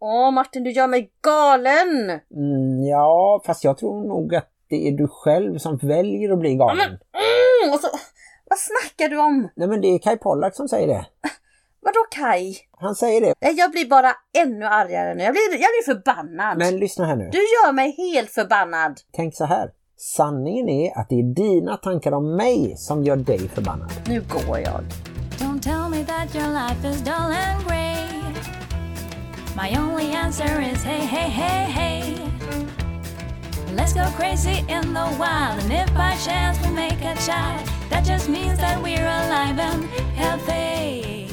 Åh Martin, du gör mig galen! Mm, ja, fast jag tror nog att det är du själv som väljer att bli galen. Mm, och så, vad snackar du om? Nej men det är Kai Pollak som säger det. Vadå Kai? Han säger det. Nej, Jag blir bara ännu argare nu. Jag blir, jag blir förbannad. Men lyssna här nu. Du gör mig helt förbannad. Tänk så här. Sanningen är att det är dina tankar om mig som gör dig förbannad. Nu går jag. Don't tell me that your life is dull and grey. My only answer is hey, hey, hey, hey. Let's go crazy in the wild, and if by chance we make a child, that just means that we're alive and healthy.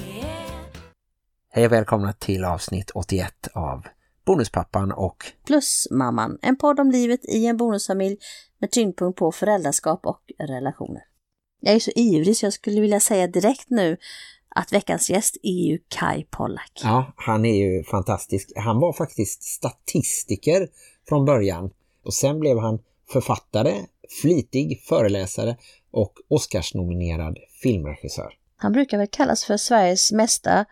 Hej och välkomna till avsnitt 81 av Bonuspappan och Plus mamman, en podd om livet i en bonusfamilj med tyngdpunkt på föräldraskap och relationer. Jag är så ivrig så jag skulle vilja säga direkt nu att veckans gäst är ju Kai Pollak. ja, han är ju fantastisk. Han var faktiskt statistiker från början och sen blev han författare, flitig föreläsare och Oscarsnominerad filmregissör. Han brukar väl kallas för Sveriges mesta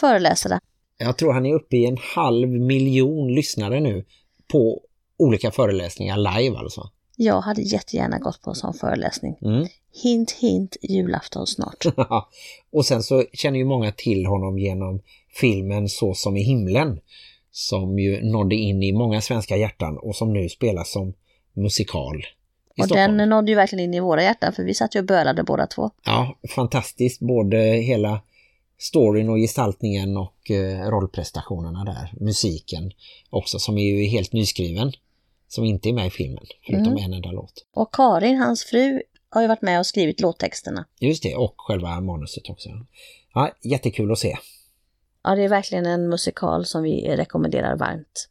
föreläsare. Jag tror han är uppe i en halv miljon lyssnare nu på olika föreläsningar live alltså. Jag hade jättegärna gått på en sån föreläsning. Mm. Hint, hint, julafton snart. och sen så känner ju många till honom genom filmen Så som i himlen som ju nådde in i många svenska hjärtan och som nu spelas som musikal Och Stockholm. den nådde ju verkligen in i våra hjärtan för vi satt ju och bölade båda två. Ja, fantastiskt. Både hela storyn och gestaltningen och eh, rollprestationerna där. Musiken också som är ju helt nyskriven. Som inte är med i filmen, förutom en enda låt. Och Karin, hans fru, har ju varit med och skrivit låttexterna. Just det, och själva manuset också. Ja, jättekul att se. Ja, det är verkligen en musikal som vi rekommenderar varmt.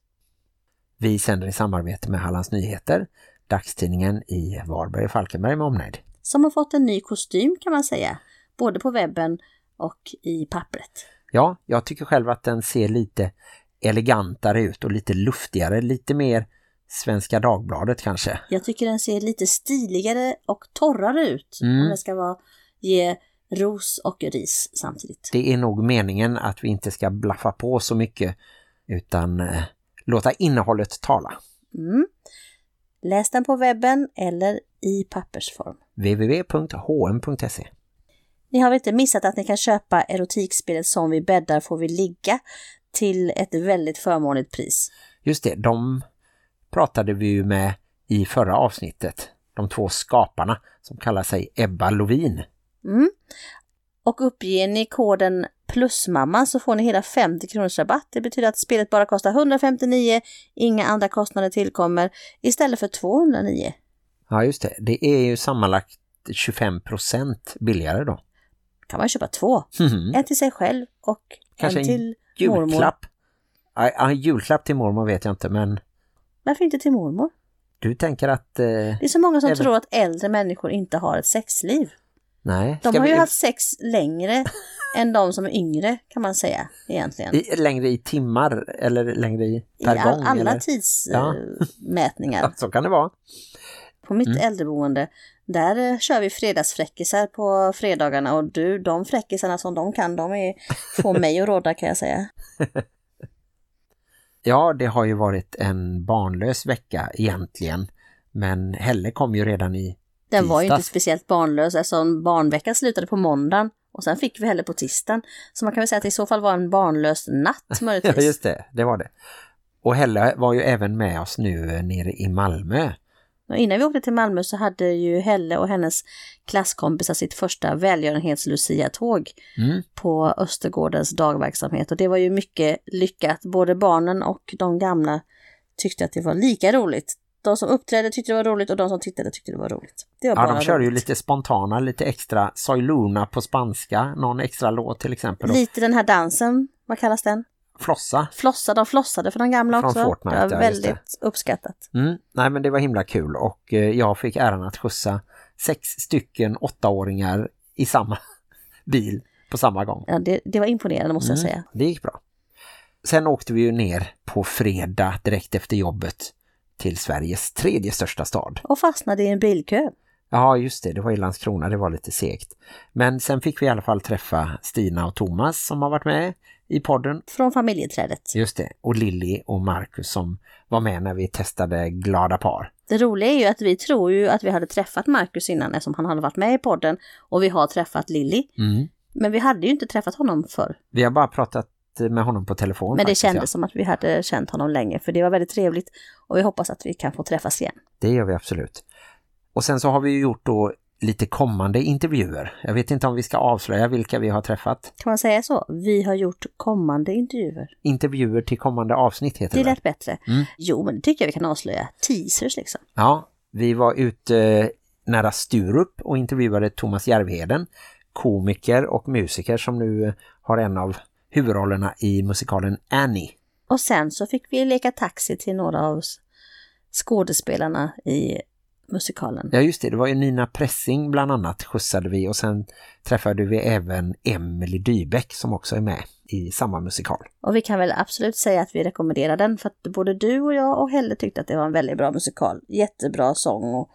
Vi sänder i samarbete med Hallands Nyheter, dagstidningen i Varberg och Falkenberg med omnejd. Som har fått en ny kostym kan man säga. Både på webben och i pappret. Ja, jag tycker själv att den ser lite elegantare ut och lite luftigare, lite mer Svenska Dagbladet kanske. Jag tycker den ser lite stiligare och torrare ut. Mm. Om det ska vara ge ros och ris samtidigt. Det är nog meningen att vi inte ska blaffa på så mycket utan eh, låta innehållet tala. Mm. Läs den på webben eller i pappersform. www.hm.se Ni har väl inte missat att ni kan köpa erotikspelet Som vi bäddar får vi ligga till ett väldigt förmånligt pris. Just det, de pratade vi ju med i förra avsnittet. De två skaparna som kallar sig Ebba Lovin. Mm. Och uppger ni koden plusmamman så får ni hela 50 kronors rabatt. Det betyder att spelet bara kostar 159, inga andra kostnader tillkommer istället för 209. Ja just det, det är ju sammanlagt 25% billigare då. kan man köpa två. Mhm. En till sig själv och Kanske en en till mormor. Julklapp. Ja, ja, julklapp till mormor vet jag inte men Varför inte till mormor? du tänker att... Eh, Det är så många som Även- tror att äldre människor inte har ett sexliv. nej. De har ju vi- haft sex längre än de som är yngre kan man säga egentligen. I, längre i timmar eller längre i I per all, gång? alla eller? Ja. tidsmätningar. Ja, så kan det vara. På mitt Mm. äldreboende, där eh, kör vi fredagsfräckisar på fredagarna och du, de fräckisarna som de kan, de är, får mig att råda kan jag säga. Ja, det har ju varit en barnlös vecka egentligen. Men Helle kom ju redan i Den var ju inte speciellt barnlös eftersom barnveckan slutade på måndagen och sen fick vi heller på tisdagen. Så man kan väl säga att det i så fall var en barnlös natt Ja, möjligtvis. just det. Det var det. Och Helle var ju även med oss nu eh, nere i Malmö. Och innan vi åkte till Malmö så hade ju Helle och hennes klasskompisar sitt första välgörenhets-Lucia-tåg Mm. på Östergårdens dagverksamhet och det var ju mycket lyckat. Både barnen och de gamla tyckte att det var lika roligt. De som uppträdde tyckte det var roligt och de som tittade tyckte det var roligt. Det var Ja, bara de körde ju roligt. lite spontana, lite extra Soy Luna på spanska. Någon extra låt till exempel. Lite den här dansen, vad kallas den? Flossa. Flossa, de flossade för de gamla Från också. Fortnite, det var ja, just det. väldigt uppskattat. Mm. Nej, men det var himla kul. Och eh, jag fick äran att skjutsa sex stycken åttaåringar i samma bil på samma gång. Ja, det, det var imponerande måste jag Mm, säga. Det gick bra. Sen åkte vi ju ner på fredag direkt efter jobbet till Sveriges tredje största stad. Och fastnade i en bilkö. Ja, just det. Det var i Landskrona. Det var lite segt. Men sen fick vi i alla fall träffa Stina och Thomas som har varit med i podden. Från familjeträdet. Just det. Och Lilly och Marcus som var med när vi testade Glada par. Det roliga är ju att vi tror ju att vi hade träffat Marcus innan eftersom han hade varit med i podden och vi har träffat Lilly. Mm. Men vi hade ju inte träffat honom förr. Vi har bara pratat med honom på telefon. Men det faktiskt, kändes ja. som att vi hade känt honom länge för det var väldigt trevligt och vi hoppas att vi kan få träffas igen. Det gör vi absolut. Och sen så har vi ju gjort då lite kommande intervjuer. Jag vet inte om vi ska avslöja vilka vi har träffat. Kan man säga så? Vi har gjort kommande intervjuer. Intervjuer till kommande avsnitt heter Det det. lät bättre. Mm. Jo, men det tycker jag vi kan avslöja. Teasers liksom. Ja, vi var ute nära Sturup och intervjuade Thomas Järvheden, komiker och musiker som nu har en av huvudrollerna i musikalen Annie. Och sen så fick vi leka taxi till några av skådespelarna i musikalen. Ja just det, det var ju Nina Pressing bland annat skjutsade vi och sen träffade vi även Emily Dybeck som också är med i samma musikal. Och vi kan väl absolut säga att vi rekommenderar den för att både du och jag och Helle tyckte att det var en väldigt bra musikal. Jättebra sång och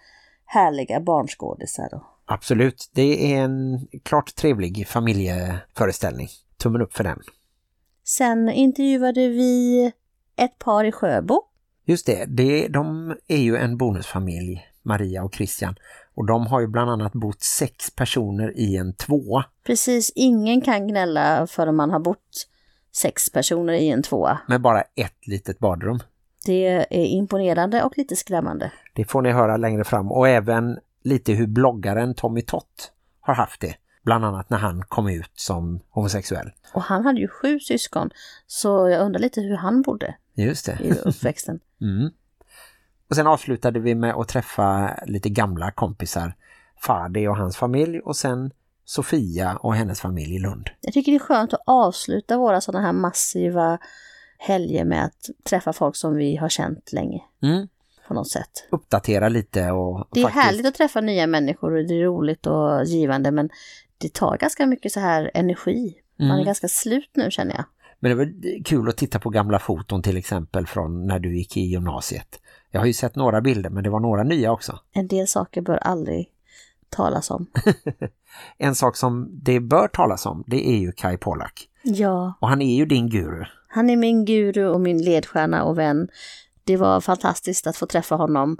härliga barnskådisar. Och... Absolut, det är en klart trevlig familjeföreställning. Tummen upp för den. Sen intervjuade vi ett par i Sjöbo. Just det, det, de är ju en bonusfamilj, Maria och Christian. Och de har ju bland annat bott sex personer i en tvåa. Precis, ingen kan gnälla förrän man har bott sex personer i en tvåa. Med bara ett litet badrum. Det är imponerande och lite skrämmande. Det får ni höra längre fram. Och även lite hur bloggaren Tommy Tott har haft det. Bland annat när han kom ut som homosexuell. Och han hade ju sju syskon, så jag undrar lite hur han bodde Just det. i uppväxten. Mm. Och sen avslutade vi med att träffa lite gamla kompisar. Fadi och hans familj och sen Sofia och hennes familj i Lund. Jag tycker det är skönt att avsluta våra sådana här massiva helger med att träffa folk som vi har känt länge Mm. på något sätt. Uppdatera lite och Det är faktiskt... härligt att träffa nya människor och det är roligt och givande men det tar ganska mycket så här energi. Man är Mm. ganska slut nu känner jag. Men det var kul att titta på gamla foton till exempel från när du gick i gymnasiet. Jag har ju sett några bilder men det var några nya också. En del saker bör aldrig talas om. En sak som det bör talas om det är ju Kai Pollak. Ja, Och han är ju din guru. han är min guru och min ledstjärna och vän. Det var fantastiskt att få träffa honom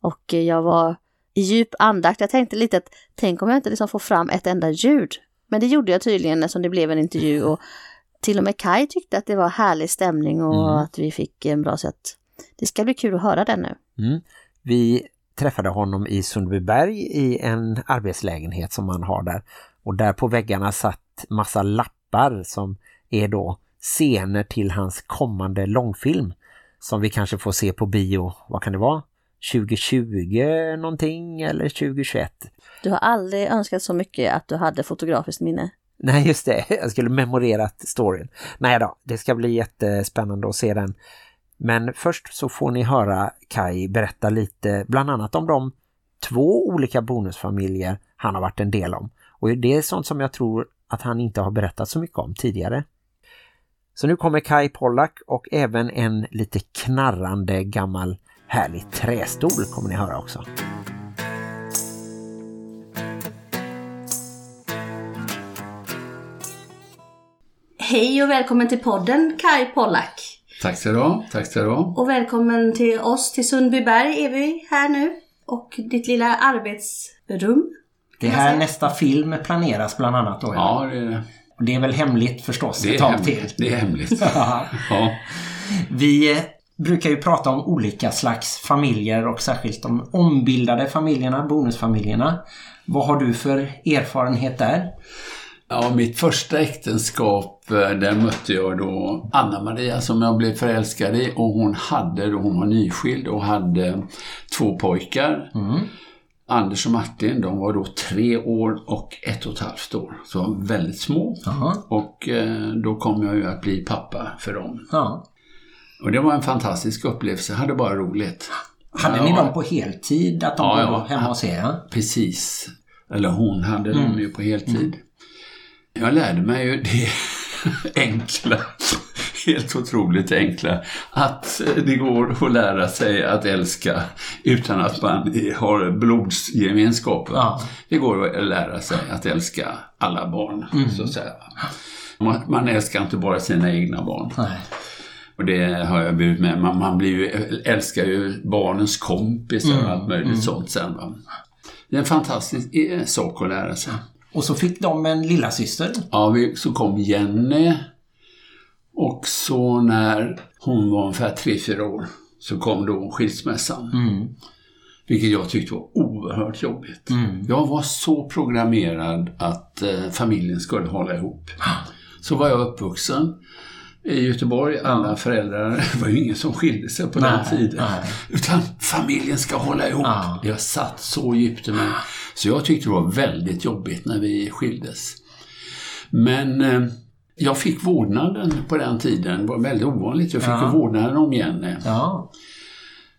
och jag var i djup andakt. Jag tänkte lite att tänk om jag inte liksom får fram ett enda ljud. Men det gjorde jag tydligen eftersom det blev en intervju och till och med Kai tyckte att det var härlig stämning och Mm. att vi fick en bra sätt. Det ska bli kul att höra den nu. Mm. Vi träffade honom i Sundbyberg i en arbetslägenhet som han har där. Och där på väggarna satt massa lappar som är då scener till hans kommande långfilm. Som vi kanske får se på bio, vad kan det vara? 2020 någonting eller 2021? Du har aldrig önskat så mycket att du hade fotografiskt minne. Nej just det, jag skulle memorerat storyn. Nej då, det ska bli jättespännande att se den. Men först så får ni höra Kai berätta lite bland annat om de två olika bonusfamiljer han har varit en del om. Och det är sånt som jag tror att han inte har berättat så mycket om tidigare. Så nu kommer Kai Pollak och även en lite knarrande gammal härlig trästol kommer ni höra också. Hej och välkommen till podden Kai Pollak. Tack ska du ha. Tack ska du ha. Och välkommen till oss till Sundbyberg är vi här nu. Och ditt lilla arbetsrum. Det är här nästa film planeras bland annat då. Ja, det är, Och det är väl hemligt förstås det ett är tag hemligt. till. Det är hemligt. Ja. ja. Vi eh, brukar ju prata om olika slags familjer och särskilt de ombildade familjerna, bonusfamiljerna. Vad har du för erfarenhet där? Ja, mitt första äktenskap, eh, där mötte jag då Anna-Maria som jag blev förälskad i och hon hade, då hon var nyskild och hade två pojkar. Anders och Martin, de var då tre år och ett och ett halvt år. Så väldigt små. Jaha. Och eh, då kom jag ju att bli pappa för dem. Ja. Och det var en fantastisk upplevelse, jag hade bara roligt. Hade ni dem på heltid? Att de Ja, var ja. hemma hos er? Precis. Eller hon hade dem ju på heltid. Jag lärde mig ju det enkla, helt otroligt enkla, att det går att lära sig att älska utan att man har blodsgemenskap. Ja. Det går att lära sig att älska alla barn, så att säga. Man, man älskar inte bara sina egna barn. Nej. Och det har jag burit med man, man blir ju, älskar ju barnens kompisar och allt möjligt sånt sen. Va? Det är en fantastisk eh, sak att lära sig. Och så fick de en lilla syster. Ja, vi, så kom Jenny och så när hon var ungefär 3-4 år så kom då skilsmässan. Vilket jag tyckte var oerhört jobbigt. Jag var så programmerad att eh, familjen skulle hålla ihop. Så var jag uppvuxen i Göteborg. Alla föräldrar, det var ju ingen som skilde sig på den Nej, tiden. nej. Utan familjen ska hålla ihop. Ja. Har satt så djupt i mig. Så jag tyckte det var väldigt jobbigt när vi skildes. Men eh, jag fick vårdnaden på den tiden. Det var väldigt ovanligt. Jag fick Ja. vårdnaden om Jenny Ja.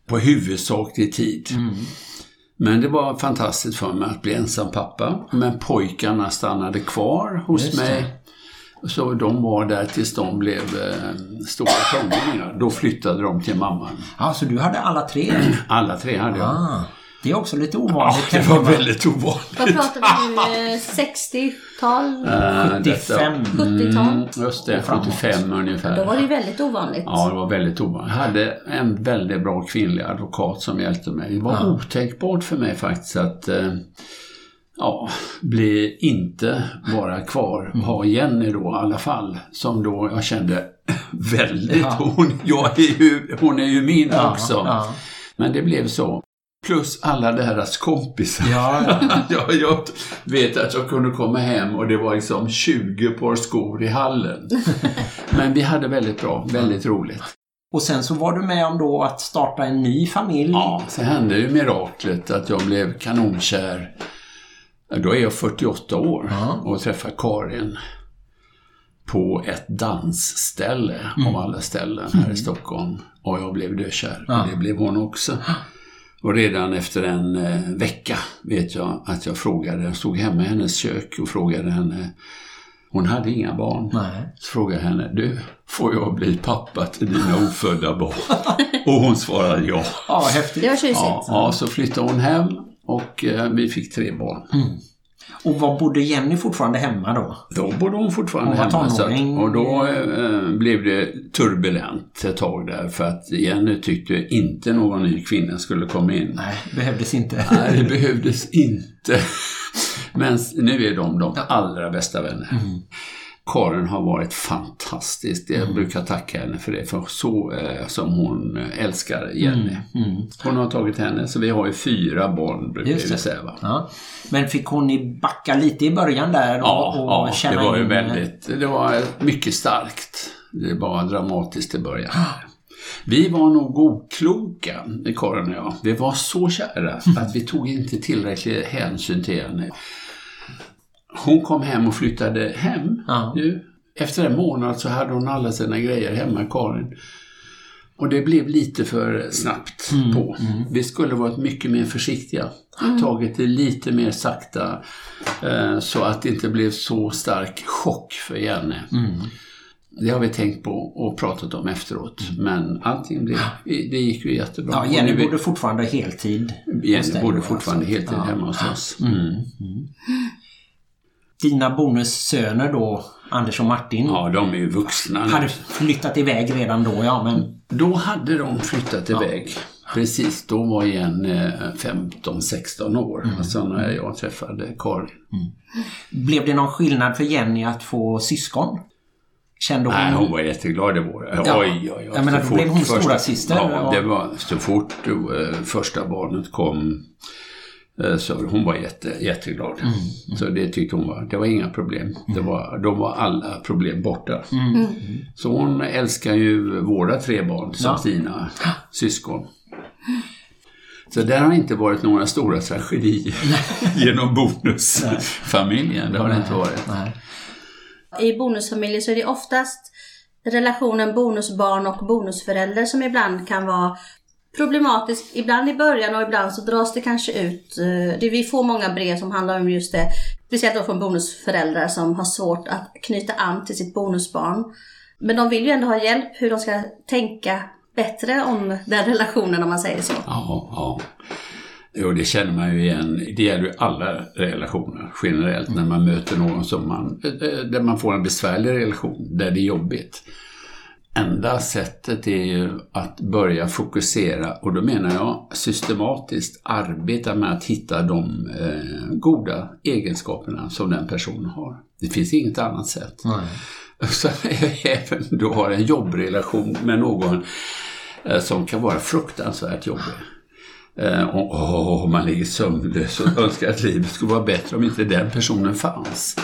på huvudsaklig tid. Mm. Men det var fantastiskt för mig att bli ensam pappa. Men pojkarna stannade kvar hos mig. Så de var där tills de blev eh, stora tonåringar. Då flyttade de till mamman. ja, så du hade alla tre? Alla tre hade jag. Ah. Det är också lite Ja, ovanligt. det tänker var väldigt ovanligt. Vad pratar vi nu? Eh, 60-tal? Eh, 75. detta- 70-tal? Mm, just det, Och framåt. 75 ungefär. Då var det väldigt ovanligt. Ja, det var väldigt ovanligt. Jag hade en väldigt bra kvinnlig advokat som hjälpte mig. Det var Ja. otänkbart för mig faktiskt att eh, ja, bli inte vara kvar. Mm. Ha Jenny då i alla fall. Som då jag kände väldigt, Ja. hon, jag är ju, hon är ju min Ja, också. ja. Men det blev så. Plus alla deras kompisar. Ja, ja. jag, jag vet att jag kunde komma hem och det var liksom 20 par skor i hallen. Men vi hade väldigt bra, väldigt roligt. Och sen så var du med om då att starta en ny familj. Ja, så hände ju miraklet att jag blev kanonkär. Då är jag 48 år och träffar Karin på ett dansställe av alla ställen här i Stockholm. Och jag blev dökär. Ja. Det blev hon också. Och redan efter en eh, vecka vet jag att jag frågade, jag stod hemma i hennes kök och frågade henne, hon hade inga barn. Nej. Så frågade jag henne, du, får jag bli pappa till dina ofödda barn? och hon svarade ja. Ja, häftigt. Det var tjusigt. Ja, ja, så flyttade hon hem och eh, vi fick tre barn. Och var bodde Jenny fortfarande hemma då? Då bodde hon fortfarande Hon hemma. Så att, och då eh, blev det turbulent ett tag där för att Jenny tyckte inte någon ny kvinna skulle komma in. Nej, behövdes inte. Nej, det behövdes inte. Men nu är de de allra bästa vänner. Mm. Karin har varit fantastisk. Jag brukar tacka henne för det. För så eh, som hon eh, älskar Jenny. Mm. Hon har tagit henne. Så vi har ju fyra barn brukar vi det. säga. Va? Ja. Men fick hon backa lite i början där och, Ja, och ja det känna var ju in... väldigt, det var mycket starkt. Det var dramatiskt i början. Vi var nog okloka, Karin och jag. Vi var så kära att vi tog inte tillräcklig hänsyn till henne. Hon kom hem och flyttade hem. Ja. Nu, efter en månad så hade hon alla sina grejer hemma, Karin. Och det blev lite för snabbt på. Vi skulle varit mycket mer försiktiga. Tagit det lite mer sakta. Eh, så att det inte blev så stark chock för Jenny. Det har vi tänkt på och pratat om efteråt. Men allting blev, det gick ju jättebra. Ja, Jenny är- bodde fortfarande heltid. Jenny bodde då, fortfarande alltså. heltid Ja. hemma hos oss. Mm. Dina bonussöner då, Anders och Martin, Ja, de är ju vuxna hade flyttat iväg redan då, ja men... Då hade de flyttat iväg. Precis, då var Jenny 15-16 år. Mm. Alltså när jag träffade Karin. Blev det någon skillnad för Jenny att få syskon? Kände hon... Nej, hon var jätteglad var det. Ja. Oj, oj, oj. Jag menar, då blev hon första- stora syster, Ja, och- det var så fort eh, första barnet kom eh, så hon var jätte, jätteglad. Mm, Så det tyckte hon var, det var inga problem. Det var, då var alla problem borta. Mm. Så hon älskar ju våra tre barn som Ja. sina syskon. Så där har inte varit några stora tragedier genom bonusfamiljen. Det har det inte varit. Nej. I bonusfamiljer så är det oftast relationen bonusbarn och bonusförälder som ibland kan vara Problematiskt, Ibland i början och ibland så dras det kanske ut. Eh, det vi får många brev som handlar om just det. Speciellt då från bonusföräldrar som har svårt att knyta an till sitt bonusbarn. Men de vill ju ändå ha hjälp hur de ska tänka bättre om den relationen om man säger så. Ja, ja. Jo, det känner man ju igen. Det gäller ju alla relationer generellt när man möter någon som man, eh, eh, där man får en besvärlig relation, där det är jobbigt. Enda sättet är ju att börja fokusera och då menar jag systematiskt arbeta med att hitta de eh, goda egenskaperna som den personen har. Det finns inget annat sätt. Så även du har en jobbrelation med någon eh, som kan vara fruktansvärt jobbig. Eh, och, åh, man ligger sömnlös och önskar att livet skulle vara bättre om inte den personen fanns.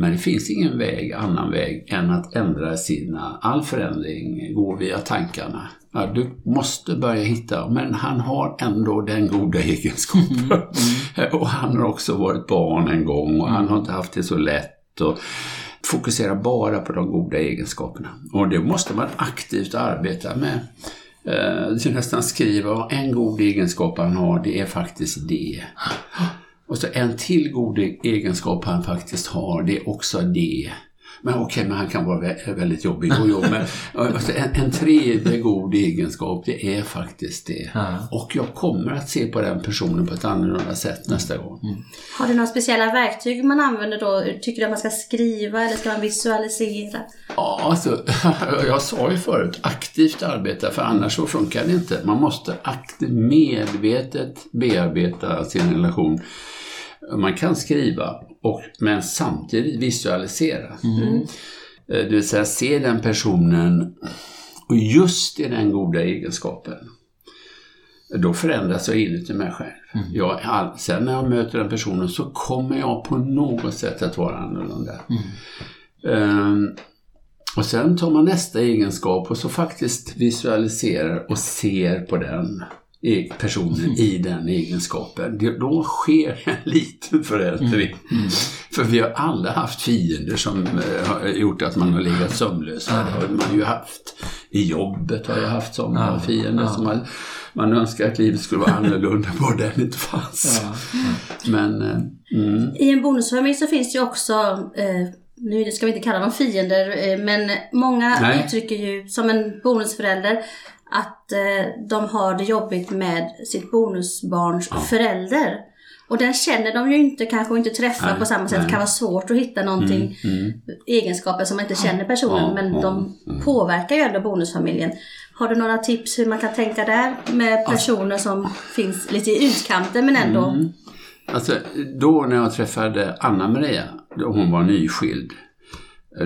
Men det finns ingen väg, annan väg än att ändra sina... All förändring går via tankarna. Ja, du måste börja hitta, men han har ändå den goda egenskapen. Och han har också varit barn en gång och han har inte haft det så lätt. Och fokusera bara på de goda egenskaperna. Och det måste man aktivt arbeta med. Eh, nästan skriva en god egenskap han har, det är faktiskt det. Och så en till god egenskap han faktiskt har, det är också det. Men okej, okay, men han kan vara väldigt jobbig. Jo, jo, men alltså, en, en tredje god egenskap, det är faktiskt det. Ja. Och jag kommer att se på den personen på ett annorlunda sätt nästa gång. Mm. Har du några speciella verktyg man använder då? Tycker du att man ska skriva eller ska man visualisera? Ja, alltså, jag sa ju förut, aktivt arbeta, för annars så funkar det inte. Man måste aktivt, medvetet bearbeta sin relation man kan skriva, och, men samtidigt visualisera. Mm. Det vill säga se den personen och just i den goda egenskapen. Då förändras jag inuti mig själv. Mm. Jag, sen när jag möter den personen så kommer jag på något sätt att vara annorlunda. Mm. Um, och sen tar man nästa egenskap och så faktiskt visualiserar och ser på den personen mm. i den egenskapen. Då sker en liten förändring. Mm. Mm. För vi har alla haft fiender som eh, har gjort att man har legat sömnlös. Det har man ju haft. I jobbet har jag haft sådana ja. fiender som man, man önskar att livet skulle vara annorlunda bara den inte fanns. Ja. Men, eh, mm. I en bonusfamilj så finns det ju också eh, nu ska vi inte kalla dem fiender, eh, men många Nej. uttrycker ju som en bonusförälder att eh, de har det jobbigt med sitt bonusbarns ja. förälder. Och den känner de ju inte kanske inte träffar nej, på samma sätt. Det kan vara svårt att hitta någonting, mm, mm. egenskaper som man inte känner personen. Ja, men ja, de mm. påverkar ju ändå bonusfamiljen. Har du några tips hur man kan tänka där med personer som finns lite i utkanten men ändå? Mm. Alltså, då när jag träffade Anna-Maria, då hon var nyskild,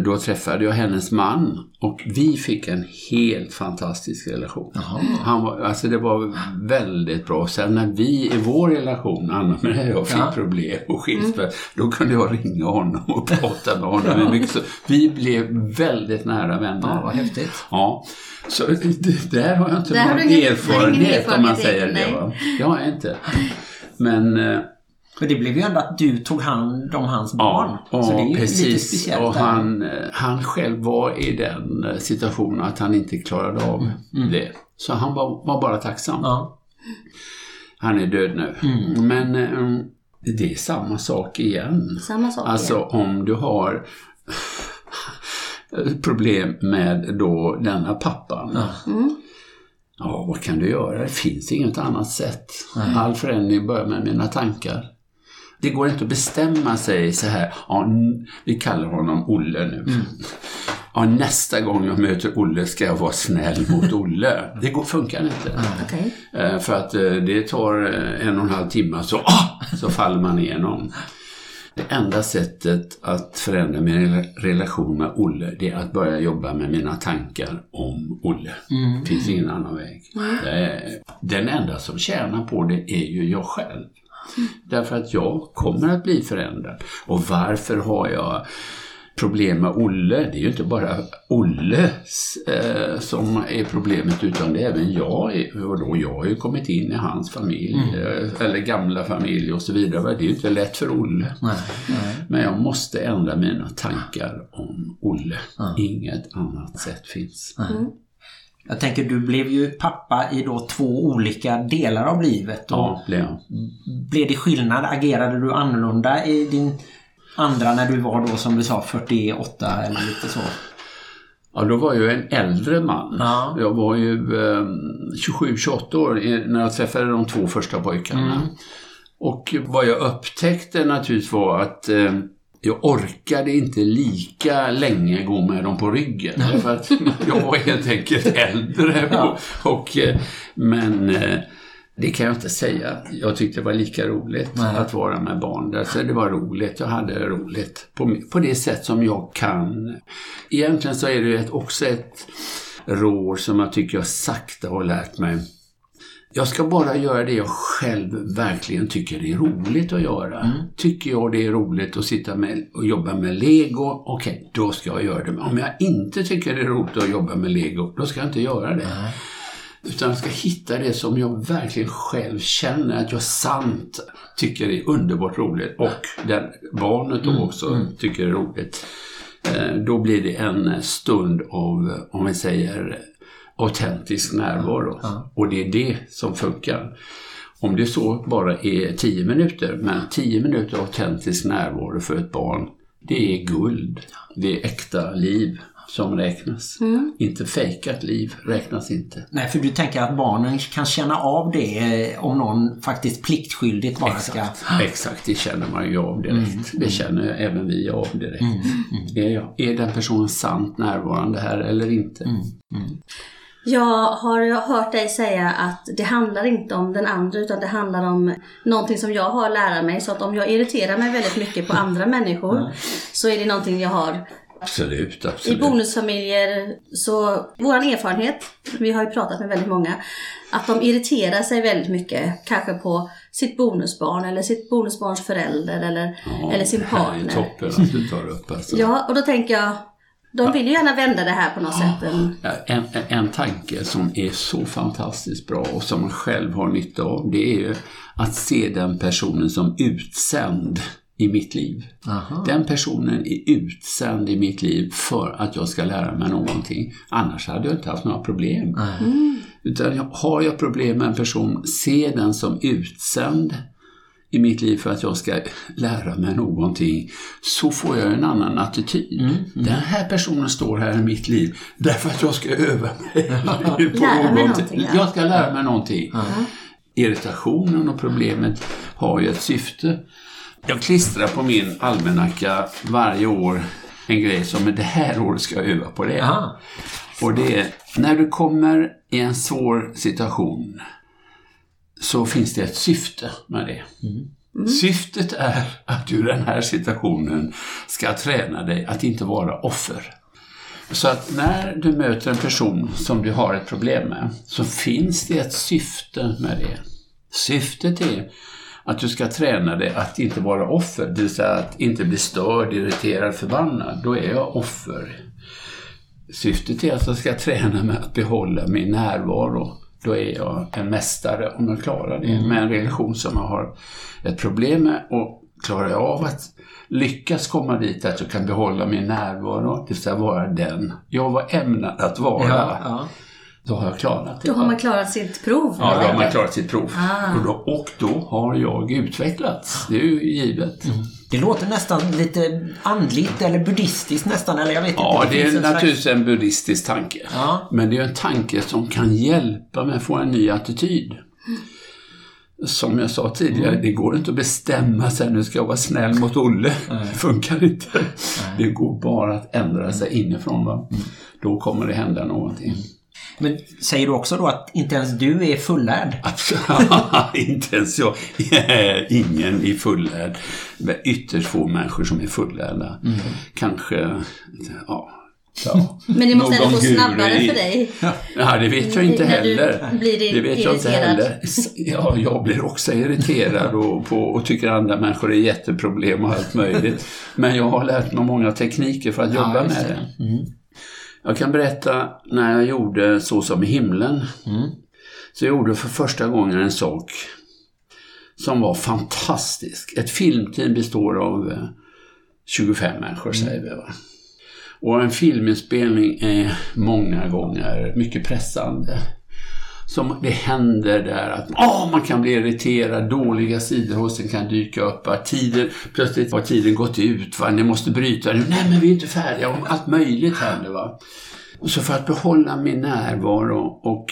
då träffade jag hennes man och vi fick en helt fantastisk relation. Han var, alltså det var väldigt bra. Sen när vi i vår relation, Anna med jag fick ja. problem och skilsmässa, mm. då kunde jag ringa honom och prata med honom. Mycket så, vi blev väldigt nära vänner. Ja, vad häftigt. Ja, så det, där har jag inte någon erfarenhet, om man säger det. Va? Det har jag inte. Men eh, för det blev ju ändå att du tog hand om hans barn. Ja, så det är ju precis. lite speciellt. Och han, eh, han själv var i den eh, situationen att han inte klarade av mm. mm. det. Så han var, var bara tacksam. Ja. Han är död nu. Mm. Men um, det är samma sak igen. Samma sak alltså igen. om du har problem med då denna pappan. Mm. Ja, vad kan du göra? Det finns inget annat sätt. Nej. All förändring börjar med mina tankar. Det går inte att bestämma sig så här, ja, vi kallar honom Olle nu. Mm. Ja, nästa gång jag möter Olle ska jag vara snäll mot Olle. Det går, funkar inte. Mm. Okay. Eh, för att eh, det tar eh, en och en halv timme så, ah, så faller man igenom. Det enda sättet att förändra min relation med Olle det är att börja jobba med mina tankar om Olle. Mm. Det finns ingen annan väg. Mm. Den enda som tjänar på det är ju jag själv. Därför att jag kommer att bli förändrad. Och varför har jag problem med Olle? Det är ju inte bara Olle eh, som är problemet utan det är även jag. Och då jag har ju kommit in i hans familj, mm. eh, eller gamla familj och så vidare. Det är ju inte lätt för Olle. Nej, nej. Men jag måste ändra mina tankar om Olle. Mm. Inget annat sätt finns. Mm. Jag tänker, du blev ju pappa i då två olika delar av livet. Och ja, blev jag. Blev det skillnad? Agerade du annorlunda i din andra när du var då som du sa 48 eller lite så? Ja, då var jag en äldre man. Ja. Jag var ju eh, 27-28 år när jag träffade de två första pojkarna. Mm. Och vad jag upptäckte naturligtvis var att eh, jag orkade inte lika länge gå med dem på ryggen. För att jag var helt enkelt äldre. Ja. Och, och, eh, men eh, det kan jag inte säga. Jag tyckte det var lika roligt Nej. att vara med barn. där. Så det var roligt. Jag hade roligt på, på det sätt som jag kan. Egentligen så är det också ett råd som jag tycker jag sakta har lärt mig. Jag ska bara göra det jag själv verkligen tycker är roligt att göra. Tycker jag det är roligt att sitta med och jobba med lego, okej, då ska jag göra det. Men om jag inte tycker det är roligt att jobba med lego, då ska jag inte göra det. Utan jag ska hitta det som jag verkligen själv känner att jag sant tycker är underbart roligt. Och den barnet då också tycker är roligt. Eh, Då blir det en stund av, om vi säger, autentisk närvaro. Och det är det som funkar. Om det så bara är 10 minuter, men 10 minuter autentisk närvaro för ett barn, det är guld. Det är äkta liv som räknas. Inte fejkat liv räknas inte. Nej, för du tänker att barnen kan känna av det eh, om någon faktiskt pliktskyldigt bara ska... Exakt, exakt, det känner man ju av direkt. Det känner även vi av direkt. Är, jag, är den personen sant närvarande här eller inte? Jag har hört dig säga att det handlar inte om den andra utan det handlar om någonting som jag har lära mig. Så att om jag irriterar mig väldigt mycket på andra människor så är det någonting jag har Absolut, I absolut. bonusfamiljer, så vår erfarenhet, vi har ju pratat med väldigt många, att de irriterar sig väldigt mycket, kanske på sitt bonusbarn eller sitt bonusbarns förälder eller, Ja, eller sin Det här är partner. toppen att du tar upp alltså. Ja, och då tänker jag, de vill ju gärna vända det här på något sätt. En, Ja, En, en, en tanke som är så fantastiskt bra och som man själv har nytta av, det är ju att se den personen som utsänd i mitt liv. Aha. Den personen är utsänd i mitt liv för att jag ska lära mig någonting. Annars hade jag inte haft några problem. Utan jag- har jag problem med en person, se den som utsänd i mitt liv för att jag ska lära mig någonting, så får jag en annan attityd. Den här personen står här i mitt liv därför att jag ska öva mig på någonting, ja. Jag ska lära mig någonting. Irritationen och problemet har ju ett syfte. Jag klistrar på min almanacka varje år en grej som är det här året ska jag öva på det. Aha. Och det är, när du kommer i en svår situation så finns det ett syfte med det. Syftet är att du i den här situationen ska träna dig att inte vara offer. Så att när du möter en person som du har ett problem med så finns det ett syfte med det. Syftet är att du ska träna dig att inte vara offer, det vill säga att inte bli störd, irriterad, förbannad. Då är jag offer. Syftet är att jag ska träna mig att behålla min närvaro. Då är jag en mästare om jag klarar det med en relation som jag har ett problem med. Och klarar jag av att lyckas komma dit att jag kan behålla min närvaro, det vill säga vara den jag var ämnad att vara, Ja, ja. då har jag klarat det. då har man klarat sitt prov. Ja, då har man klarat sitt prov. Ah. Och, då, och då har jag utvecklats. Det är ju givet. Det låter nästan lite andligt eller buddhistiskt nästan, eller jag vet Ja, inte. det finns är en slags- naturligtvis en buddhistisk tanke. Ja. Men det är en tanke som kan hjälpa mig att få en ny attityd. Som jag sa tidigare, det går inte att bestämma sig nu ska jag vara snäll mot Olle. Det funkar inte. Det går bara att ändra sig inifrån. Va? Då kommer det hända någonting. Men säger du också då att inte ens du är fullärd? Inte ens jag. Ingen är fullärd. Det är ytterst få människor som är fullärda. Kanske, ja. ja. Men det måste ändå Någon gå guru snabbare i- för dig. Ja, det vet jag inte heller. blir det vet jag inte heller. Ja, jag blir också irriterad och, på, och tycker andra människor är jätteproblem och allt möjligt. Men jag har lärt mig många tekniker för att jobba just med det. det. Jag kan berätta när jag gjorde Så som i himlen. Så jag gjorde för första gången en sak som var fantastisk. Ett filmteam består av eh, 25 människor säger vi va. Och en filminspelning är många gånger mycket pressande. Som det händer där att oh, man kan bli irriterad, dåliga sidor hos en kan dyka upp. Att tiden, plötsligt har tiden gått ut, va? ni måste bryta nu. Nej men vi är inte färdiga, om allt möjligt händer. Va? Och så för att behålla min närvaro och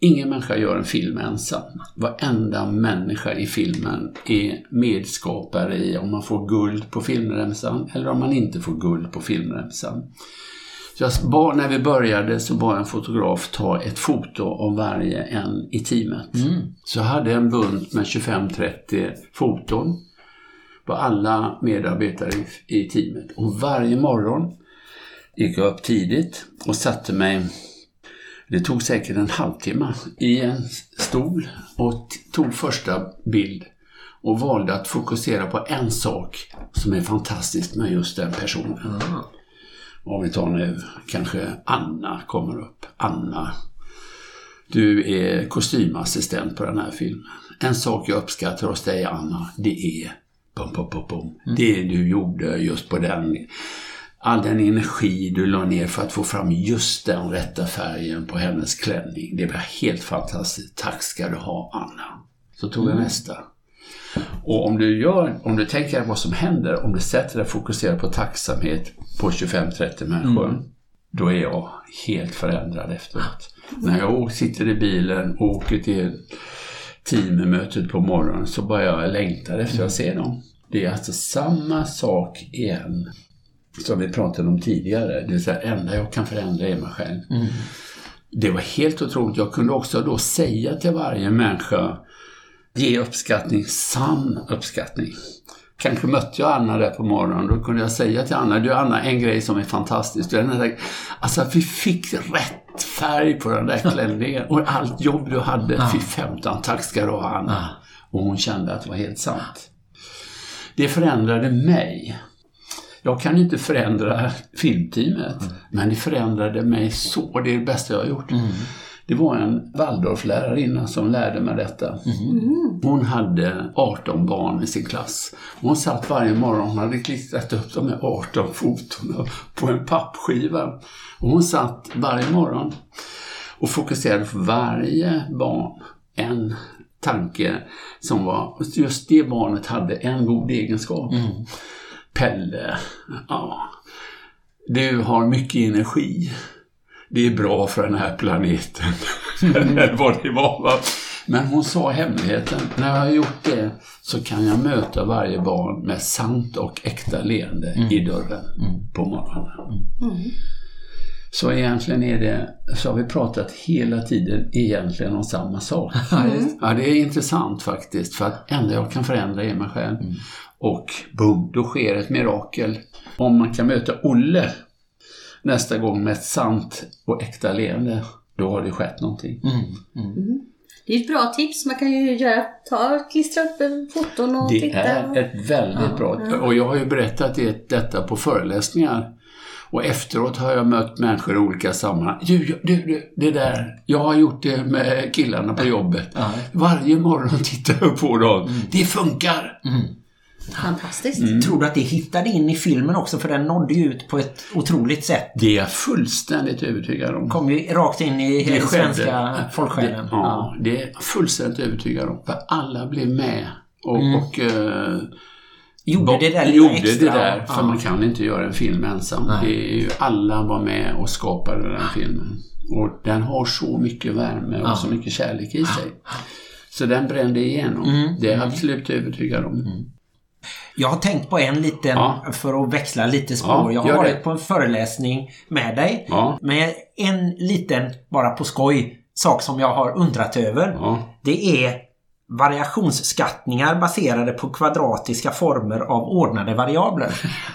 ingen människa gör en film ensam. Varenda människa i filmen är medskapare i om man får guld på filmremsan eller om man inte får guld på filmremsan. Så jag bad, när vi började så bad en fotograf ta ett foto av varje en i teamet. Så jag hade en bunt med 25-30 foton på alla medarbetare i, i teamet. Och varje morgon gick jag upp tidigt och satte mig, det tog säkert en halvtimme, i en stol och tog första bild och valde att fokusera på en sak som är fantastiskt med just den personen. Om vi tar nu, kanske Anna kommer upp. Anna, du är kostymassistent på den här filmen. En sak jag uppskattar hos dig Anna, det är bum, bum, bum, bum. det du gjorde just på den. All den energi du la ner för att få fram just den rätta färgen på hennes klänning. Det var helt fantastiskt. Tack ska du ha Anna. Så tog jag nästa. Och om du, gör, om du tänker vad som händer, om du sätter dig och fokuserar på tacksamhet på 25-30 människor, då är jag helt förändrad efteråt. När jag sitter i bilen och åker till teammötet på morgonen så börjar jag längta efter att se dem. Det är alltså samma sak igen som vi pratade om tidigare. Det vill säga, enda jag kan förändra är mig själv. Det var helt otroligt. Jag kunde också då säga till varje människa, ge uppskattning, sann uppskattning. Kanske mötte jag Anna där på morgonen, då kunde jag säga till Anna, du Anna, en grej som är fantastisk. Du, där, alltså att vi fick rätt färg på den där klänningen och allt jobb du hade, fy femton, tack ska du ha Anna. Och hon kände att det var helt sant. Det förändrade mig. Jag kan inte förändra filmteamet, men det förändrade mig så. Det är det bästa jag har gjort. Det var en Waldorflärarinna som lärde mig detta. Hon hade 18 barn i sin klass. Hon satt varje morgon, hon hade klistrat upp de här 18 fotona på en pappskiva. Och hon satt varje morgon och fokuserade på varje barn en tanke som var, just det barnet hade en god egenskap. Pelle, ja, du har mycket energi. Det är bra för den här planeten. Eller vad det var. Va? Men hon sa hemligheten. När jag har gjort det så kan jag möta varje barn med sant och äkta leende i dörren på morgonen. Så egentligen är det, så har vi pratat hela tiden egentligen om samma sak. Ja, det är intressant faktiskt för att enda jag kan förändra är mig själv. Och boom, då sker ett mirakel. Om man kan möta Olle nästa gång med ett sant och äkta leende, då har det skett någonting. Det är ett bra tips. Man kan ju göra, ta, klistra upp foton och Det titta. är ett väldigt bra, och jag har ju berättat det, detta på föreläsningar. Och efteråt har jag mött människor i olika sammanhang. Du, du, du, det där, jag har gjort det med killarna på jobbet. Varje morgon tittar jag på dem. Det funkar! Fantastiskt. Tror du att det hittade in i filmen också? För den nådde ju ut på ett otroligt sätt. Det är jag fullständigt övertygad om. Kom ju rakt in i skedde. svenska folksjälen. Det, ja, det är jag fullständigt övertygad om. För alla blev med och, och eh, Gjorde det där lilla gjorde extra. det där. För Ja. man kan inte göra en film ensam. Nej. Det är ju, alla var med och skapade den filmen. Och den har så mycket värme och Ja. så mycket kärlek i sig. Så den brände igenom. Mm. Det är jag absolut övertygad om. Jag har tänkt på en liten, Ja. för att växla lite spår. Ja, jag har varit det. på en föreläsning med dig. Ja. Men en liten, bara på skoj, sak som jag har undrat över. Ja. Det är variationsskattningar baserade på kvadratiska former av ordnade variabler.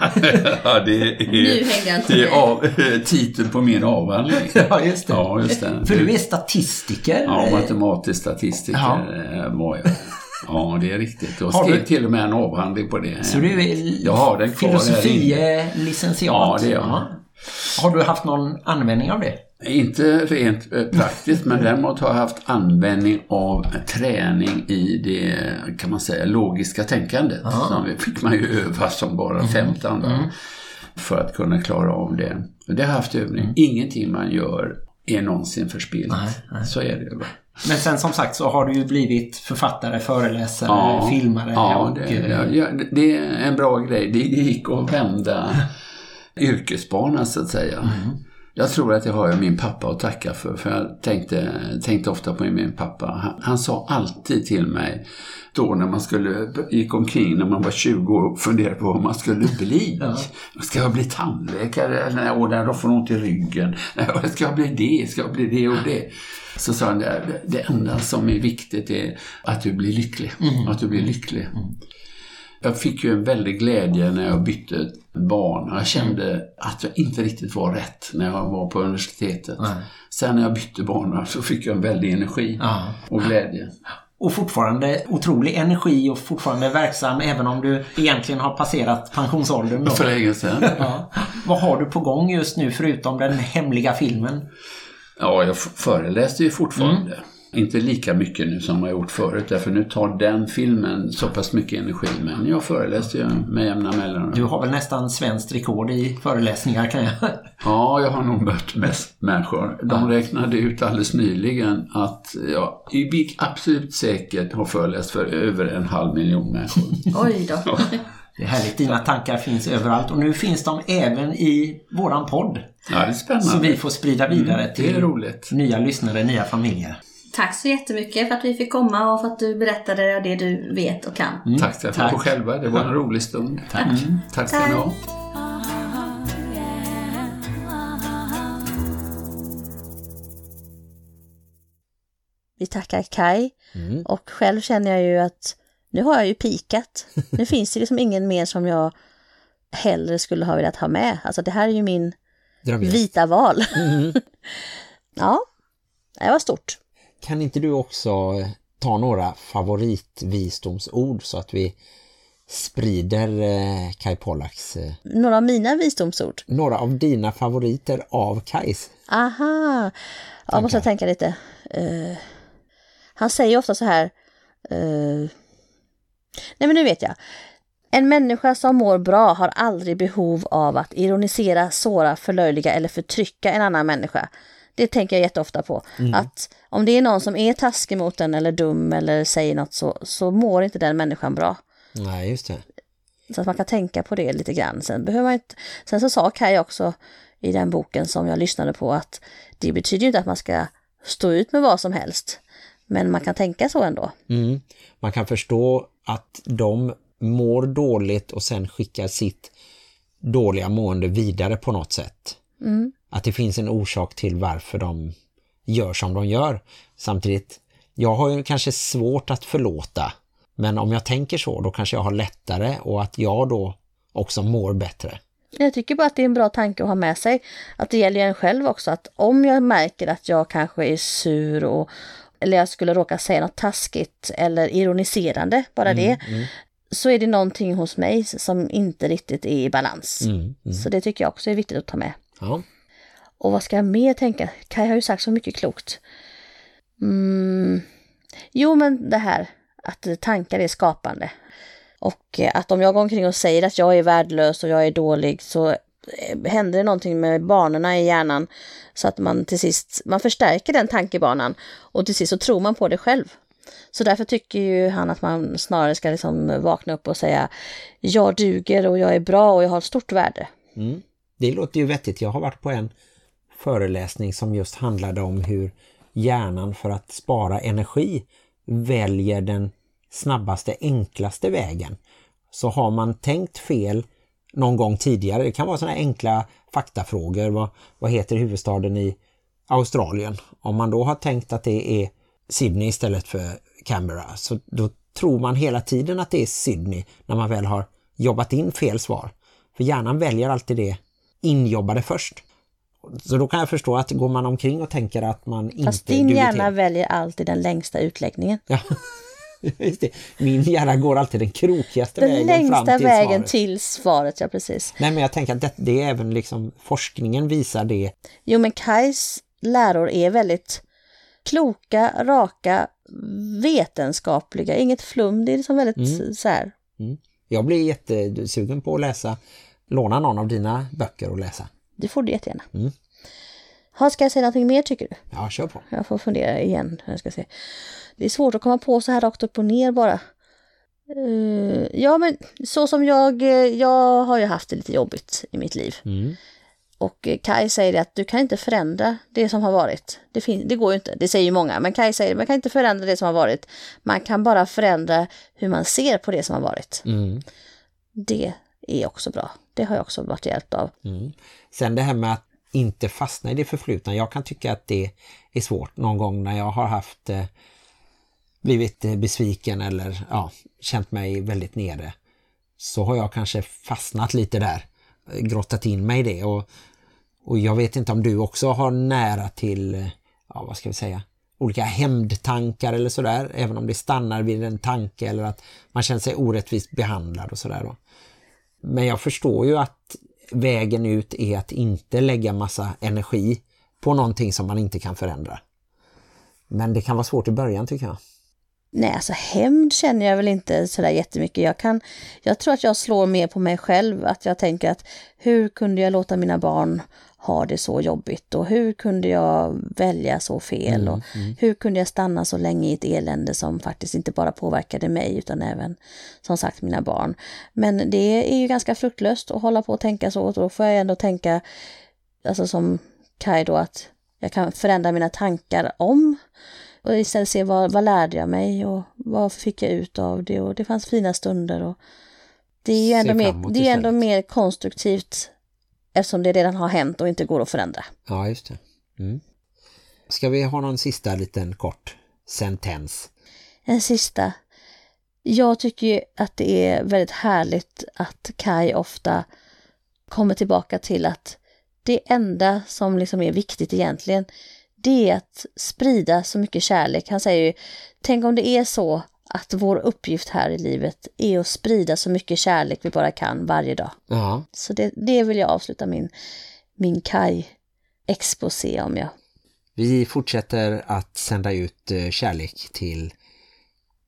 ja, det är, det med. är av, titeln på min avhandling. ja, just det. Ja, just det. För du är statistiker. Ja, matematisk statistiker Ja. eh, var jag. Ja, det är riktigt. Jag Har skrev du- till och med en avhandling på det. Så du är Jag har den filosofie-licentiat. Ja, det är jag. Har du haft någon användning av det? Inte rent eh, praktiskt, men däremot har jag haft användning av träning i det, kan man säga, logiska tänkandet. Som vi- fick man ju öva som bara Mm. femton då, för att kunna klara av det. Det har jag haft övning. Ingenting man gör är någonsin förspilt. Mm. Nej, nej. Så är det ju. Men sen som sagt så har du ju blivit författare, föreläsare, filmare Ja, och... det, eh, ja, ja, det är en bra grej. Det gick att vända yrkesbana så att säga. Mm. Jag tror att jag har min pappa att tacka för. För jag tänkte, tänkte ofta på min pappa. Han, han sa alltid till mig då när man skulle gick omkring när man var 20 år och funderade på vad man skulle bli. Ska jag bli tandläkare? Eller åh, då får ont i ryggen. Nej, Ska jag bli det? Ska jag bli det och det? Så sa han, det, det enda som är viktigt är att du blir lycklig. Att du blir lycklig. Jag fick ju en väldig glädje när jag bytte barn. Jag kände att jag inte riktigt var rätt när jag var på universitetet. Nej. Sen när jag bytte barn så fick jag en väldig energi Ja. och glädje. Och fortfarande otrolig energi och fortfarande verksam även om du egentligen har passerat pensionsåldern. Då. För länge sedan. Ja. Vad har du på gång just nu förutom den hemliga filmen? Ja, jag föreläste ju fortfarande. Inte lika mycket nu som jag gjort förut, därför nu tar den filmen så pass mycket energi. Men jag föreläste ju med jämna mellanrum. Du har väl nästan svenskt rekord i föreläsningar kan jag... Ja, jag har nog mött mest människor. De räknade ut alldeles nyligen att jag i- absolut säkert har föreläst för över en halv miljon människor. Oj då. Det är härligt, dina tankar finns överallt och nu finns de även i våran podd. Ja, det är spännande. Så vi får sprida vidare Mm, till nya lyssnare, nya familjer. Tack så jättemycket för att vi fick komma och för att du berättade det du vet och kan. Tack ska Tack. ni själva. Det var en rolig stund. Tack. Mm. Tack ska ni ha. Vi tackar Kai Mm. och själv känner jag ju att nu har jag ju pikat. Nu finns det liksom ingen mer som jag hellre skulle ha velat ha med. Alltså det här är ju min Drömgäst. vita val. Mm. ja, det var stort. Kan inte du också eh, ta några favoritvisdomsord så att vi sprider eh, Kai Pollaks, eh, Några av mina visdomsord. några av dina favoriter av Kais? Aha, jag måste tänka lite. Eh, han säger ofta så här. eh, nej men nu vet jag. En människa som mår bra har aldrig behov av att ironisera, såra, förlöjliga eller förtrycka en annan människa. Det tänker jag jätteofta på. Att om det är någon som är taskig mot en eller dum eller säger något så, så mår inte den människan bra. Nej, just det. Så att man kan tänka på det lite grann. Sen, behöver man inte, sen så sa Kaj också i den boken som jag lyssnade på att det betyder inte att man ska stå ut med vad som helst. Men man kan tänka så ändå. Mm. Man kan förstå att de mår dåligt och sen skickar sitt dåliga mående vidare på något sätt. Att det finns en orsak till varför de gör som de gör. Samtidigt, jag har ju kanske svårt att förlåta. Men om jag tänker så, då kanske jag har lättare och att jag då också mår bättre. Jag tycker bara att det är en bra tanke att ha med sig. Att det gäller en själv också. Att om jag märker att jag kanske är sur och eller jag skulle råka säga något taskigt eller ironiserande, bara det. Så är det någonting hos mig som inte riktigt är i balans. Mm, Så det tycker jag också är viktigt att ta med. Ja. Och vad ska jag mer tänka? Kaj har ju sagt så mycket klokt. Mm. Jo, men det här att tankar är skapande. Och eh, att om jag går omkring och säger att jag är värdelös och jag är dålig så eh, händer det någonting med banorna i hjärnan så att man till sist, man förstärker den tankebanan och till sist så tror man på det själv. Så därför tycker ju han att man snarare ska liksom vakna upp och säga jag duger och jag är bra och jag har ett stort värde. Mm. Det låter ju vettigt. Jag har varit på en föreläsning som just handlade om hur hjärnan för att spara energi väljer den snabbaste, enklaste vägen. Så har man tänkt fel någon gång tidigare, det kan vara sådana enkla faktafrågor, vad, vad heter huvudstaden i Australien? Om man då har tänkt att det är Sydney istället för Canberra så då tror man hela tiden att det är Sydney när man väl har jobbat in fel svar. För hjärnan väljer alltid det injobbade först. Så då kan jag förstå att går man omkring och tänker att man Fast inte din duger hjärna till. väljer alltid den längsta utläggningen. Ja, just det. Min hjärna går alltid den krokigaste Den vägen längsta fram till vägen svaret. till svaret, ja precis. Nej men jag tänker att det, det är även liksom forskningen visar det. Jo men Kais läror är väldigt kloka, raka, vetenskapliga, inget flum, det är liksom väldigt så här. Jag blir jättesugen på att läsa, låna någon av dina böcker och läsa. Det får du jättegärna. Mm. Ha, ska jag säga någonting mer tycker du? Ja, kör på. Jag får fundera igen. Jag ska se. Det är svårt att komma på så här rakt upp och ner bara. Eh, ja men så som jag, eh, jag har ju haft det lite jobbigt i mitt liv. Mm. Och eh, Kai säger att du kan inte förändra det som har varit. Det, fin- det går ju inte, det säger ju många, men Kai säger man kan inte förändra det som har varit. Man kan bara förändra hur man ser på det som har varit. Mm. Det är också bra. Det har jag också varit hjälpt av. Mm. Sen det här med att inte fastna i det förflutna. Jag kan tycka att det är svårt någon gång när jag har haft eh, blivit eh, besviken eller ja, känt mig väldigt nere. Så har jag kanske fastnat lite där. Eh, grottat in mig i det. Och, och jag vet inte om du också har nära till, eh, ja vad ska vi säga, olika hämndtankar eller sådär. Även om det stannar vid en tanke eller att man känner sig orättvist behandlad och sådär då. Men jag förstår ju att vägen ut är att inte lägga massa energi på någonting som man inte kan förändra. Men det kan vara svårt i början tycker jag. Nej, alltså hämnd känner jag väl inte sådär jättemycket. Jag, kan, jag tror att jag slår mer på mig själv. Att jag tänker att hur kunde jag låta mina barn ha det så jobbigt? Och hur kunde jag välja så fel? och hur kunde jag stanna så länge i ett elände som faktiskt inte bara påverkade mig utan även som sagt mina barn. Men det är ju ganska fruktlöst att hålla på och tänka så. Och då får jag ändå tänka, alltså som Kai då, att jag kan förändra mina tankar om och istället se vad, vad lärde jag mig och vad fick jag ut av det och det fanns fina stunder och det är ju ändå, mer, det är ändå mer konstruktivt eftersom det redan har hänt och inte går att förändra. Ja, just det. Mm. Ska vi ha någon sista liten kort sentens? En sista. Jag tycker att det är väldigt härligt att Kai ofta kommer tillbaka till att det enda som liksom är viktigt egentligen, det är att sprida så mycket kärlek. Han säger ju, tänk om det är så att vår uppgift här i livet är att sprida så mycket kärlek vi bara kan varje dag. Ja, Så det, det vill jag avsluta min, min Kai-exposé om jag. vi fortsätter att sända ut eh, kärlek till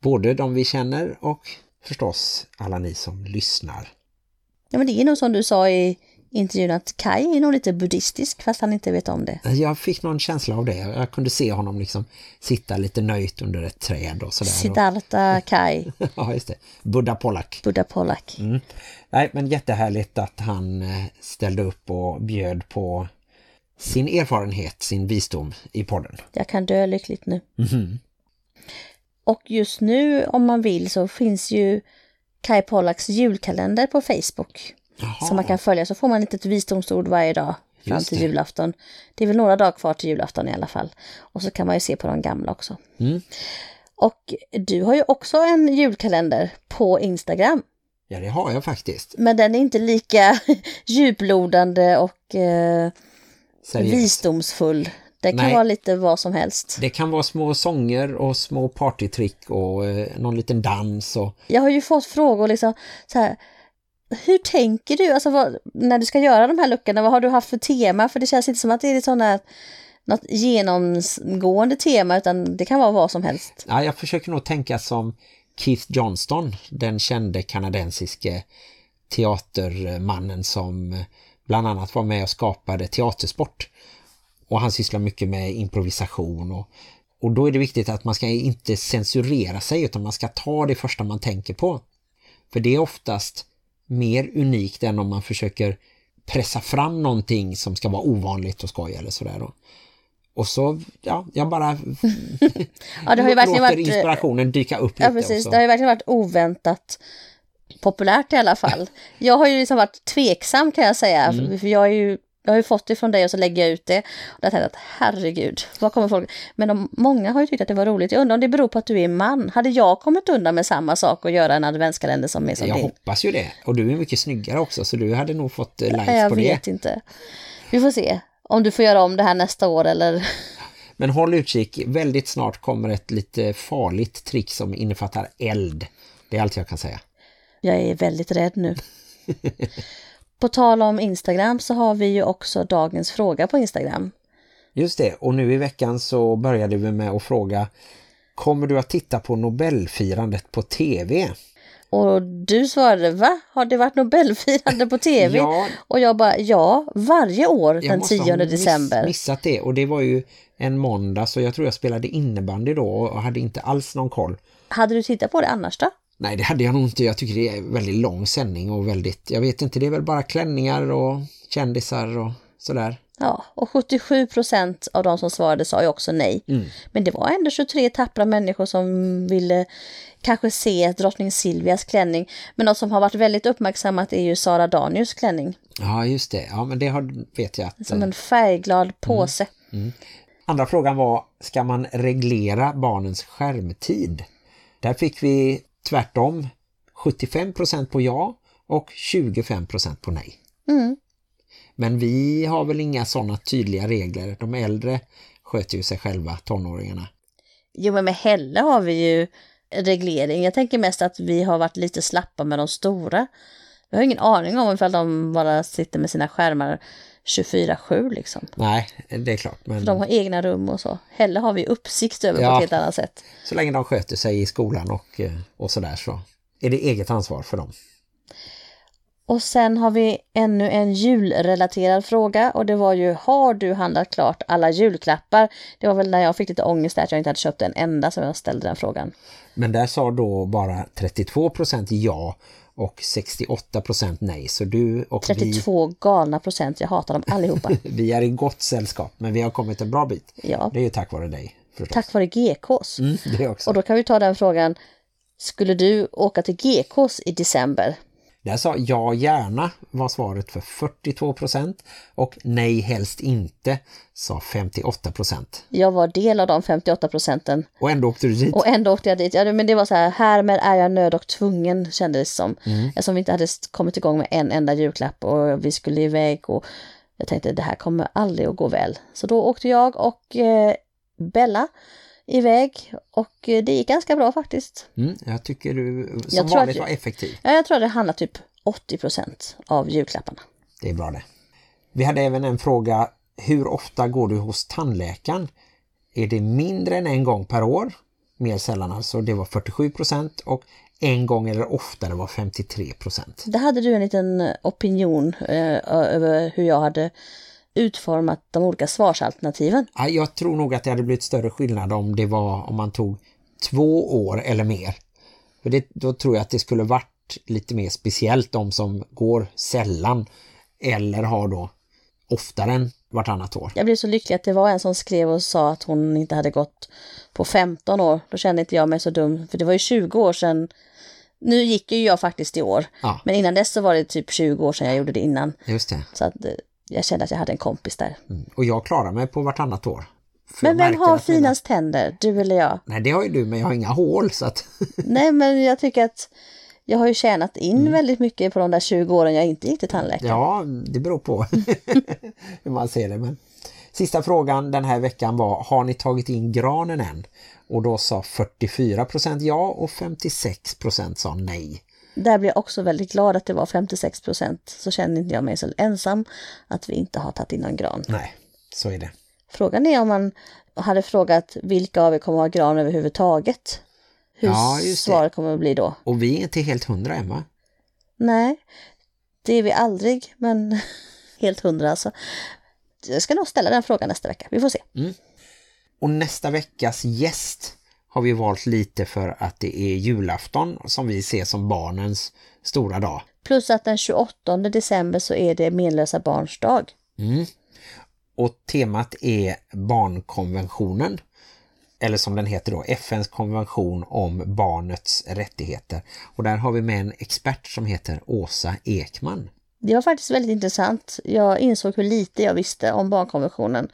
både de vi känner och förstås alla ni som lyssnar. Ja men det är nog som du sa i intervjun att Kai är nog lite buddhistisk fast han inte vet om det. Jag fick någon känsla av det. Jag kunde se honom liksom sitta lite nöjt under ett träd och sådär. Siddhartha Kai, ja, just det. Buddha Pollack. Buddha Pollack. Mm. Nej, men jättehärligt att han eh, ställde upp och bjöd på sin erfarenhet, sin visdom i podden. Jag kan dö lyckligt nu. Mhm. Och just nu om man vill så finns ju Kai Pollaks julkalender på Facebook. Jaha. Som man kan följa så får man ett litet visdomsord varje dag fram till julafton. Det är väl några dagar kvar till julafton i alla fall. Och så kan man ju se på de gamla också. Mm. Och du har ju också en julkalender på Instagram. Ja, det har jag faktiskt. Men den är inte lika djuplodande och eh, Seriöst. visdomsfull. Det kan Nej. vara lite vad som helst. Det kan vara små sånger och små partytrick och eh, någon liten dans och Jag har ju fått frågor liksom så här. Hur tänker du alltså vad, när du ska göra de här luckorna? Vad har du haft för tema? För det känns inte som att det är sådana något genomgående tema utan det kan vara vad som helst. Ja, jag försöker nog tänka som Keith Johnston, den kände kanadensiske teatermannen som bland annat var med och skapade teatersport. Och han sysslar mycket med improvisation och, och då är det viktigt att man ska inte censurera sig utan man ska ta det första man tänker på. För det är oftast mer unikt än om man försöker pressa fram någonting som ska vara ovanligt och skoj eller sådär då. Och så, ja, jag bara Ja, det har ju verkligen låter varit, inspirationen dyka upp ja, lite precis, det har ju verkligen varit oväntat populärt i alla fall. Jag har ju liksom varit tveksam kan jag säga, Mm. för jag, är ju, jag har ju fått det från dig och så lägger jag ut det. Och jag tänkte att herregud, vad kommer folk... Men de, många har ju tyckt att det var roligt. Jag undrar om det beror på att du är man. Hade jag kommit undan med samma sak och göra en adventskalender som är som Jag din? hoppas ju det. Och du är mycket snyggare också så du hade nog fått eh, likes jag på vet det. inte. Vi får se om du får göra om det här nästa år eller... Men håll utkik, väldigt snart kommer ett lite farligt trick som innefattar eld. Det är allt jag kan säga. Jag är väldigt rädd nu. På tal om Instagram så har vi ju också dagens fråga på Instagram. Just det, och nu i veckan så började vi med att fråga Kommer du att titta på Nobelfirandet på tv? Och du svarade, va? Har det varit Nobelfirande på tv? Ja. Och jag bara, ja, varje år Jag den måste 10 ha miss- december. missat det och det var ju en måndag så jag tror jag spelade innebandy då och hade inte alls någon koll. Hade du tittat på det annars då? Nej, det hade jag nog inte. Jag tycker det är väldigt lång sändning och väldigt, jag vet inte, det är väl bara klänningar och kändisar och sådär. Ja, och 77 procent av de som svarade sa ju också nej. Men det var ändå 23 tappra människor som ville kanske se drottning Silvias klänning. Men något som har varit väldigt uppmärksammat är ju Sara Danius klänning. Ja, just det. Ja, men det har, vet jag att... Som en färgglad påse. Andra frågan var, ska man reglera barnens skärmtid? Där fick vi tvärtom 75% på ja och 25% på nej. Mm. Men vi har väl inga sådana tydliga regler. De äldre sköter ju sig själva, tonåringarna. Jo, men med Helle har vi ju reglering. Jag tänker mest att vi har varit lite slappa med de stora. Vi har ingen aning om ifall de bara sitter med sina skärmar 24-7 liksom. Nej, det är klart. Men De har egna rum och så. Helle har vi uppsikt över på Ja. ett helt annat sätt. så länge de sköter sig i skolan och, eh, och sådär så är det eget ansvar för dem. Och sen har vi ännu en julrelaterad fråga och det var ju har du handlat klart alla julklappar? Det var väl när jag fick lite ångest där att jag inte hade köpt en enda som jag ställde den frågan. Men där sa då bara 32% ja och 68% nej. Så du och 32 galna procent, jag hatar dem allihopa. vi, vi är i gott sällskap. Men vi har kommit en bra bit. Ja, Det är ju tack vare dig. Förstås. tack vare GKs. Mm. Och då kan vi ta den frågan, skulle du åka till GKs i december? Där sa ja gärna var svaret för 42% och nej helst inte sa 58%. Jag var del av de 58 procenten Och ändå åkte du dit. och ändå åkte jag dit. Ja, men det var så här, härmed är jag nöd och tvungen kändes det som. Eftersom vi inte hade kommit igång med en enda julklapp och vi skulle iväg och jag tänkte det här kommer aldrig att gå väl. Så då åkte jag och eh, Bella iväg och eh, det gick ganska bra faktiskt. Mm, jag tycker du som Jag vanligt att- var effektiv. Ja, jag tror att det handlar typ 80 procent av julklapparna. Det är bra det. Vi hade även en fråga. Hur ofta går du hos tandläkaren? Är det mindre än en gång per år? Mer sällan alltså. Det var 47% och en gång eller oftare var 53%. Där hade du en liten opinion eh, över hur jag hade utformat de olika svarsalternativen. Ja, Jag tror nog att det hade blivit större skillnad om det var om man tog två år eller mer. För det, då tror jag att det skulle varit lite mer speciellt de som går sällan eller har då oftare än vartannat år. Jag blev så lycklig att det var en som skrev och sa att hon inte hade gått på 15 år. Då kände inte jag mig så dum, för det var ju 20 år sedan. Nu gick ju jag faktiskt i år, Ja. men innan dess så var det typ 20 år sedan jag gjorde det innan. Just det. Så att eh, jag kände att jag hade en kompis där. Och jag klarar mig på vartannat år. För Men vem har att mina- finast tänder? Du eller jag? Nej, det har ju du, men jag har inga hål så att... Nej, men jag tycker att jag har ju tjänat in Mm. väldigt mycket på de där 20 åren jag inte gick till tandläkare. ja, det beror på hur man ser det. Men... Sista frågan den här veckan var, har ni tagit in granen än? Och då sa 44% ja och 56% sa nej. Där blev jag också väldigt glad att det var 56 procent. Så kände inte jag mig så ensam att vi inte har tagit in någon gran. Nej, så är det. Frågan är om man hade frågat vilka av er kommer ha gran överhuvudtaget. Hur Ja, svaret kommer att bli då. Och vi är inte helt hundra än va? Nej, det är vi aldrig, men helt hundra alltså. Jag ska nog ställa den frågan nästa vecka. Vi får se. Och nästa veckas gäst har vi valt lite för att det är julafton som vi ser som barnens stora dag. Plus att den 28 december så är det menlösa barns dag. Och temat är barnkonventionen. Eller som den heter då, FNs konvention om barnets rättigheter. Och där har vi med en expert som heter Åsa Ekman. Det var faktiskt väldigt intressant. Jag insåg hur lite jag visste om barnkonventionen.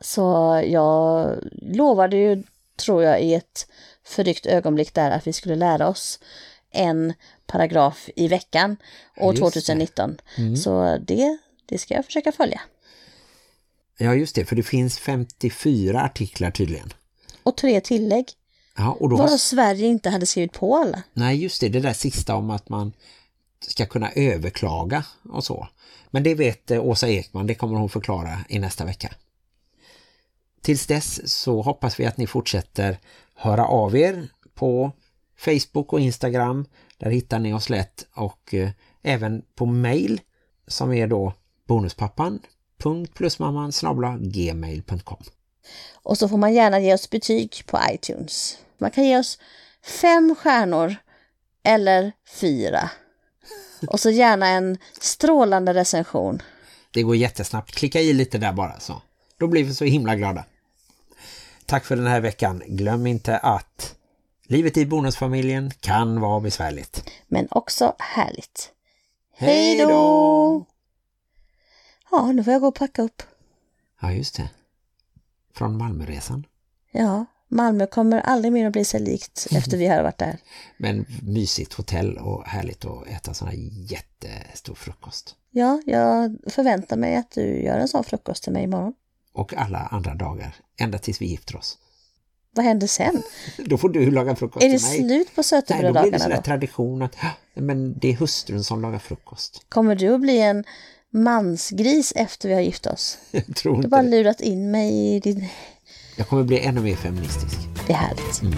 Så jag lovade ju, tror jag, i ett förryckt ögonblick där att vi skulle lära oss en paragraf i veckan år Just det. 2019. Så det, det ska jag försöka följa. Ja just det, för det finns 54 artiklar tydligen. Och tre tillägg. Ja, och då Varav har... Sverige inte hade skrivit på alla. Nej just det, det där sista om att man ska kunna överklaga och så. Men det vet eh, Åsa Ekman, det kommer hon förklara i nästa vecka. Tills dess så hoppas vi att ni fortsätter höra av er på Facebook och Instagram. Där hittar ni oss lätt och eh, även på mail som är då bonuspappan.plusmamman gmail.com Och så får man gärna ge oss betyg på iTunes. Man kan ge oss fem stjärnor eller fyra. Och så gärna en strålande recension. Det går jättesnabbt. Klicka i lite där bara så. Då blir vi så himla glada. Tack för den här veckan. Glöm inte att livet i bonusfamiljen kan vara besvärligt. Men också härligt. Hej då! Ja, nu får jag gå och packa upp. Ja, just det. Från Malmöresan. Ja, Malmö kommer aldrig mer att bli sig likt efter vi har varit där. Men mysigt hotell och härligt att äta sån här jättestor frukost. Ja, jag förväntar mig att du gör en sån frukost till mig imorgon. Och alla andra dagar. Ända tills vi gifter oss. Vad händer sen? Då får du laga frukost Är det slut på Nej, då blir det sötebröddagarna sån då? tradition att "Ja, men det är hustrun som lagar frukost. Kommer du att bli en mansgris efter vi har gift oss? Jag tror Du har inte bara lurat in mig i din... Jag kommer bli ännu mer feministisk. Det är härligt. Mm.